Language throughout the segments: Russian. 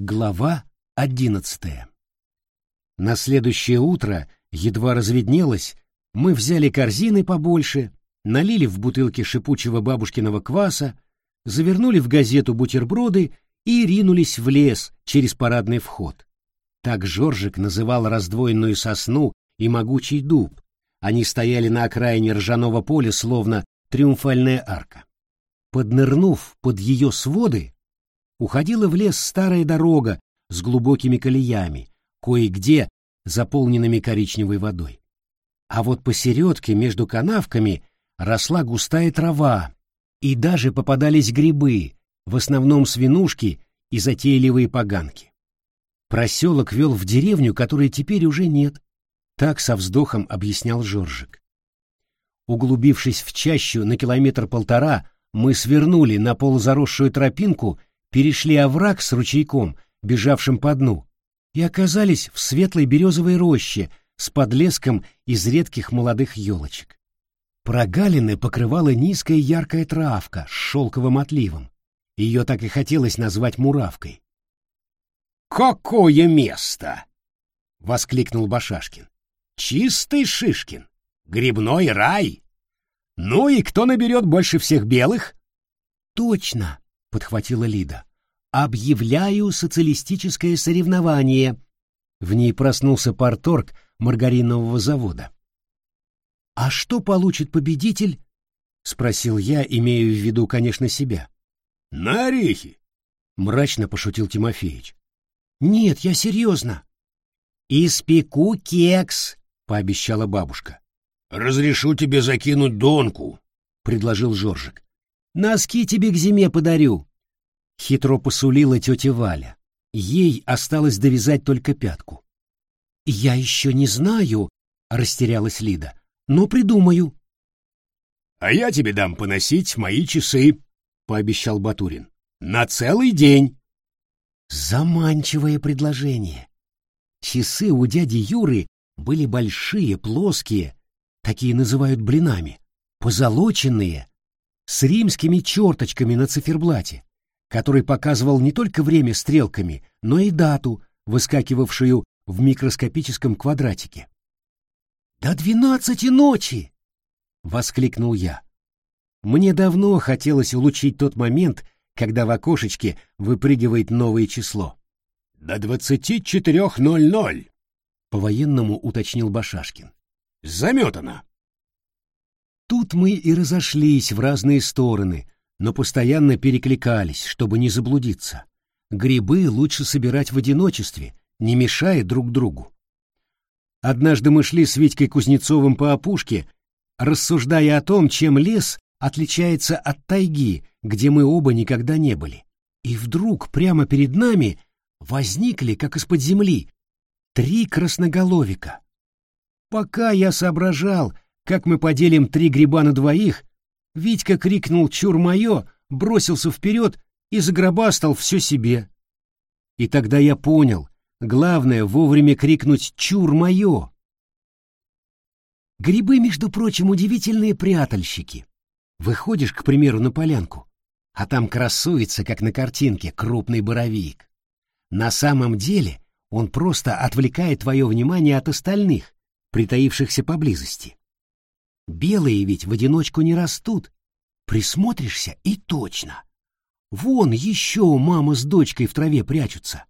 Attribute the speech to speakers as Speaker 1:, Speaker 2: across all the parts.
Speaker 1: Глава одиннадцатая На следующее утро, едва разведнелось, мы взяли корзины побольше, налили в бутылки шипучего бабушкиного кваса, завернули в газету бутерброды и ринулись в лес через парадный вход. Так Жоржик называл раздвоенную сосну и могучий дуб. Они стояли на окраине ржаного поля, словно триумфальная арка. Поднырнув под ее своды, уходила в лес старая дорога с глубокими колеями, кое-где заполненными коричневой водой. А вот посередке между канавками росла густая трава, и даже попадались грибы, в основном свинушки и затейливые поганки. Проселок вел в деревню, которой теперь уже нет. Так со вздохом объяснял Жоржик. Углубившись в чащу на километр-полтора, мы свернули на полузаросшую тропинку перешли овраг с ручейком, бежавшим по дну, и оказались в светлой березовой роще с подлеском из редких молодых елочек. Прогалины покрывала низкая яркая травка с шелковым отливом. Ее так и хотелось назвать муравкой.
Speaker 2: «Какое место!» — воскликнул Башашкин. «Чистый Шишкин! Грибной рай! Ну и кто наберет больше всех белых?»
Speaker 1: «Точно!» — подхватила Лида. «Объявляю социалистическое соревнование». В ней проснулся парторг маргаринового завода. «А что получит победитель?» — спросил я, имея в виду, конечно, себя.
Speaker 2: «На орехи!»
Speaker 1: — мрачно пошутил Тимофеич. «Нет, я серьезно».
Speaker 3: «Испеку кекс», — пообещала бабушка.
Speaker 2: «Разрешу тебе закинуть донку», —
Speaker 1: предложил Жоржик. Носки тебе к зиме подарю. Хитро посулила тетя Валя. Ей осталось довязать только пятку. Я еще не знаю, растерялась Лида, но придумаю.
Speaker 2: А я тебе дам поносить мои часы, пообещал Батурин. На целый день.
Speaker 1: Заманчивое предложение. Часы у дяди Юры были большие, плоские, такие называют блинами, позолоченные, с римскими черточками на циферблате, который показывал не только время стрелками, но и дату, выскакивавшую в микроскопическом квадратике. «До двенадцати ночи!» — воскликнул я. Мне давно хотелось улучшить тот момент, когда в окошечке выпрыгивает новое число.
Speaker 2: «До двадцати четырех ноль ноль», —
Speaker 1: по-военному уточнил Башашкин.
Speaker 2: «Заметано».
Speaker 1: Тут мы и разошлись в разные стороны, но постоянно перекликались, чтобы не заблудиться. Грибы лучше собирать в одиночестве, не мешая друг другу. Однажды мы шли с Витькой Кузнецовым по опушке, рассуждая о том, чем лес отличается от тайги, где мы оба никогда не были. И вдруг прямо перед нами возникли, как из-под земли, три красноголовика. Пока я соображал, как мы поделим три гриба на двоих, Витька крикнул «Чур мое!», бросился вперед и загробастал все себе. И тогда я понял, главное вовремя крикнуть «Чур мое!». Грибы, между прочим, удивительные прятальщики. Выходишь, к примеру, на полянку, а там красуется, как на картинке, крупный боровик. На самом деле он просто отвлекает твое внимание от остальных, притаившихся поблизости. Белые ведь в одиночку не растут. Присмотришься и точно. Вон еще мама с дочкой в траве прячутся.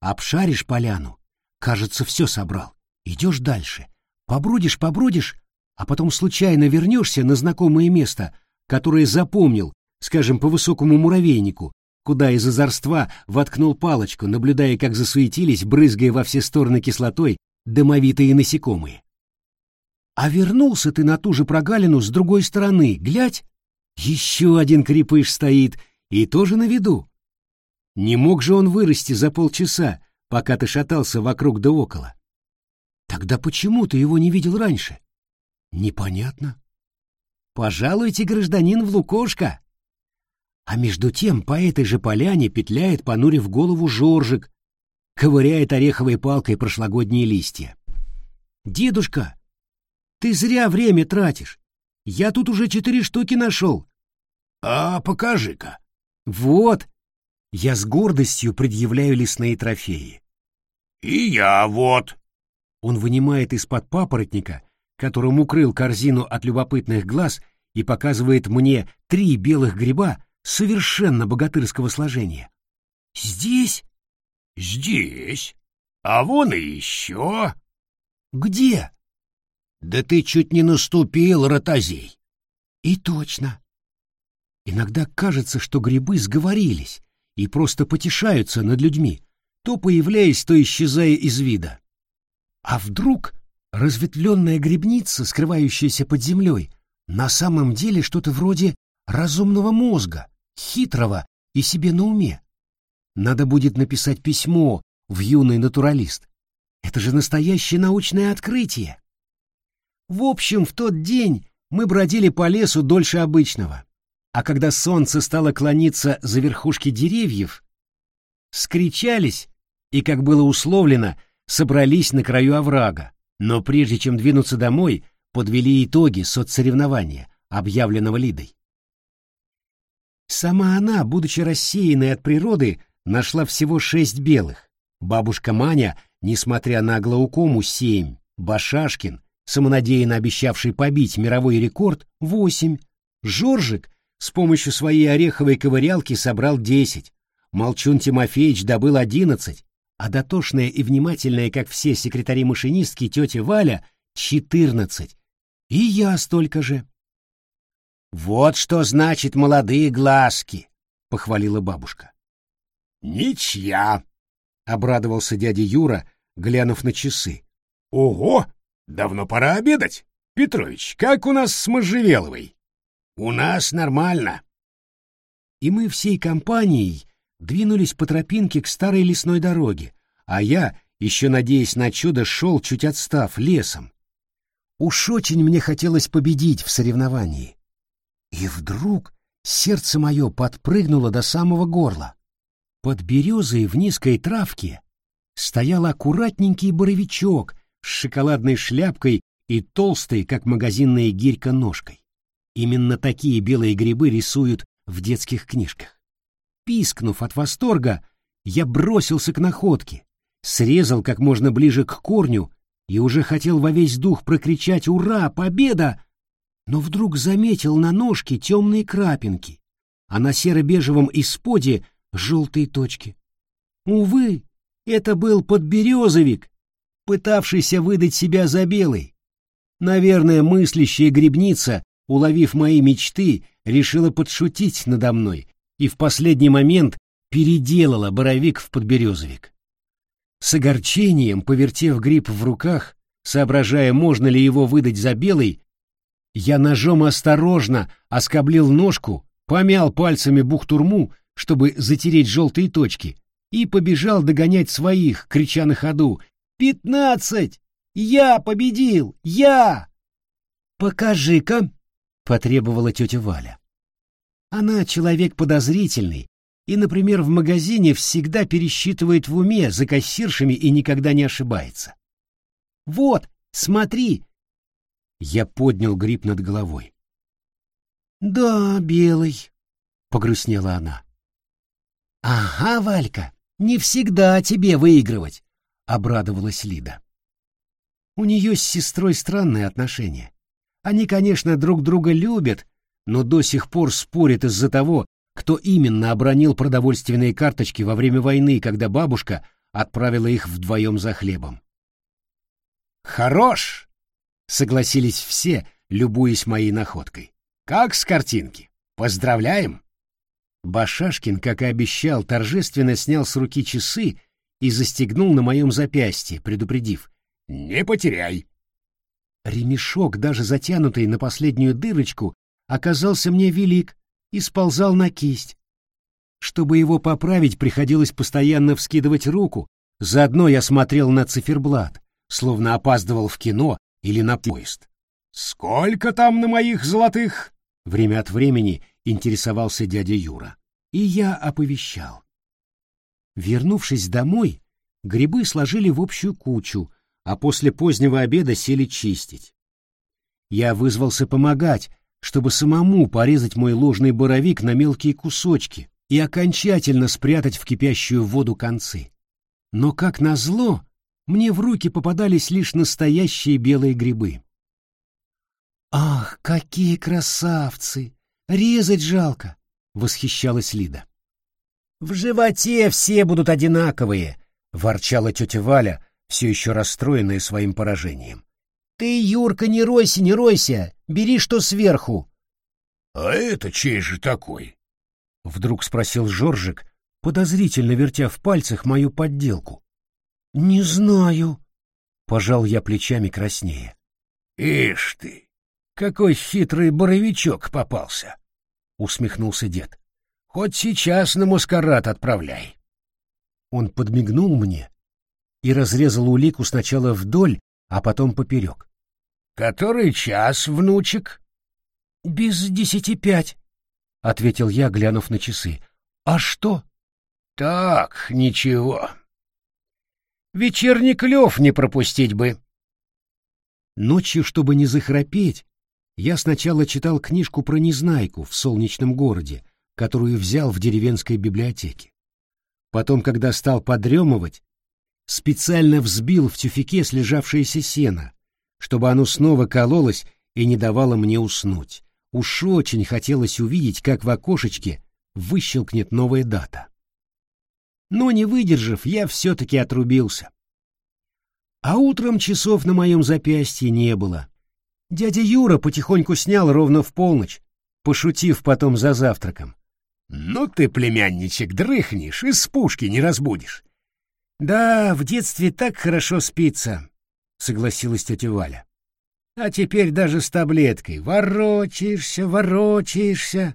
Speaker 1: Обшаришь поляну. Кажется, все собрал. Идешь дальше. Побродишь, побродишь, а потом случайно вернешься на знакомое место, которое запомнил, скажем, по высокому муравейнику, куда из озорства воткнул палочку, наблюдая, как засуетились, брызгая во все стороны кислотой, домовитые насекомые. А вернулся ты на ту же прогалину с другой стороны, глядь, еще один крепыш стоит и тоже на виду. Не мог же он вырасти за полчаса, пока ты шатался вокруг да около. Тогда почему ты его не видел раньше? Непонятно. Пожалуйте, гражданин, в лукошко. А между тем по этой же поляне петляет, понурив голову, жоржик, ковыряет ореховой палкой прошлогодние листья. «Дедушка, ты зря время тратишь. Я тут уже четыре штуки нашел.
Speaker 2: А покажи-ка.
Speaker 1: Вот. Я с гордостью предъявляю лесные трофеи.
Speaker 2: «И я вот».
Speaker 1: Он вынимает из-под папоротника, которым укрыл корзину от любопытных глаз, и показывает мне три белых гриба совершенно богатырского сложения. «Здесь?»
Speaker 2: «Здесь. А вон и еще».
Speaker 1: «Где?»
Speaker 2: «Да ты чуть не наступил, ротозей».
Speaker 1: «И точно. Иногда кажется, что грибы сговорились и просто потешаются над людьми, то появляясь, то исчезая из вида. А вдруг разветвленная грибница, скрывающаяся под землей, на самом деле что-то вроде разумного мозга, хитрого и себе на уме? Надо будет написать письмо в юный натуралист. Это же настоящее научное открытие. В общем, в тот день мы бродили по лесу дольше обычного. А когда солнце стало клониться за верхушки деревьев, скричались и, как было условлено, собрались на краю оврага. Но прежде чем двинуться домой, подвели итоги соцсоревнования, объявленного Лидой. Сама она, будучи рассеянной от природы, нашла всего шесть белых. Бабушка Маня, несмотря на глаукому, семь. Башашкин, самонадеянно обещавший побить мировой рекорд, восемь. Жоржик с помощью своей ореховой ковырялки собрал десять. Молчун Тимофеевич добыл одиннадцать, а дотошная и внимательная, как все секретари-машинистки, тетя Валя — четырнадцать. И я столько же. «Вот что значит молодые глазки!» — похвалила бабушка.
Speaker 2: «Ничья!»
Speaker 1: — обрадовался дядя Юра, глянув на часы.
Speaker 2: «Ого! Давно пора обедать! Петрович, как у нас с Можжевеловой?» «У нас нормально».
Speaker 1: И мы всей компанией двинулись по тропинке к старой лесной дороге, а я, еще надеясь на чудо, шел, чуть отстав, лесом. Уж очень мне хотелось победить в соревновании. И вдруг сердце мое подпрыгнуло до самого горла. Под березой в низкой травке стоял аккуратненький боровичок с шоколадной шляпкой и толстой, как магазинная гирька, ножкой. Именно такие белые грибы рисуют в детских книжках. Пискнув от восторга, я бросился к находке, срезал как можно ближе к корню и уже хотел во весь дух прокричать «Ура! Победа!», но вдруг заметил на ножке темные крапинки, а на серо-бежевом исподе желтые точки. Увы, это был подберезовик, пытавшийся выдать себя за белый. Наверное, мыслящая грибница, уловив мои мечты, решила подшутить надо мной и в последний момент переделала боровик в подберезовик. С огорчением, повертев гриб в руках, соображая, можно ли его выдать за белый, я ножом осторожно оскоблил ножку, помял пальцами бухтурму, чтобы затереть желтые точки, и побежал догонять своих, крича на ходу «Пятнадцать! Я победил! Я!» «Покажи-ка!» — потребовала тетя Валя. Она человек подозрительный и, например, в магазине всегда пересчитывает в уме за кассиршами и никогда не ошибается. «Вот, смотри!» Я поднял гриб над головой. «Да, белый», — погрустнела она. «Ага, Валька, не всегда тебе выигрывать», — обрадовалась Лида. У нее с сестрой странные отношения. Они, конечно, друг друга любят, но до сих пор спорят из-за того, кто именно обронил продовольственные карточки во время войны, когда бабушка отправила их вдвоем за хлебом.
Speaker 2: «Хорош!» — согласились все, любуясь моей находкой. «Как с картинки? Поздравляем!»
Speaker 1: Башашкин, как и обещал, торжественно снял с руки часы и застегнул на моем запястье, предупредив.
Speaker 2: «Не потеряй!»
Speaker 1: Ремешок, даже затянутый на последнюю дырочку, оказался мне велик и сползал на кисть. Чтобы его поправить, приходилось постоянно вскидывать руку, заодно я смотрел на циферблат, словно опаздывал в кино или на поезд.
Speaker 2: «Сколько там на моих золотых?»
Speaker 1: Время от времени интересовался дядя Юра. И я оповещал. Вернувшись домой, грибы сложили в общую кучу, а после позднего обеда сели чистить. Я вызвался помогать, чтобы самому порезать мой ложный боровик на мелкие кусочки, и окончательно спрятать в кипящую воду концы. Но, как назло, мне в руки попадались лишь настоящие белые грибы. «Ах, какие красавцы! Резать жалко!» — восхищалась Лида. «В животе все будут одинаковые!» — ворчала тетя Валя, все еще расстроенная своим поражением. «Ты, Юрка, не ройся, не ройся! Бери что сверху!»
Speaker 2: «А это чей же такой?»
Speaker 1: — вдруг спросил Жоржик, подозрительно вертя в пальцах мою подделку. «Не знаю», — пожал я плечами краснее.
Speaker 2: «Ишь ты, какой хитрый боровичок попался!» — усмехнулся дед. «Хоть сейчас на маскарад отправляй».
Speaker 1: Он подмигнул мне и разрезал улику сначала вдоль, а потом поперек.
Speaker 2: «Который час, внучек?»
Speaker 1: «Без десяти пять», — ответил я, глянув на часы. «А что?»
Speaker 2: «Так, ничего»,
Speaker 1: Вечерний клев не пропустить бы. Ночью, чтобы не захрапеть, я сначала читал книжку про Незнайку в солнечном городе, которую взял в деревенской библиотеке. Потом, когда стал подремывать, специально взбил в тюфике слежавшееся сено, чтобы оно снова кололось и не давало мне уснуть. Уж очень хотелось увидеть, как в окошечке выщелкнет новая дата но, не выдержав, я все-таки отрубился. А утром часов на моем запястье не было. Дядя Юра потихоньку снял ровно в полночь, пошутив потом за завтраком.
Speaker 2: «Ну ты, племянничек, дрыхнешь, из пушки не разбудишь».
Speaker 1: «Да, в детстве так хорошо спится», — согласилась тетя Валя. «А теперь даже с таблеткой ворочаешься, ворочаешься».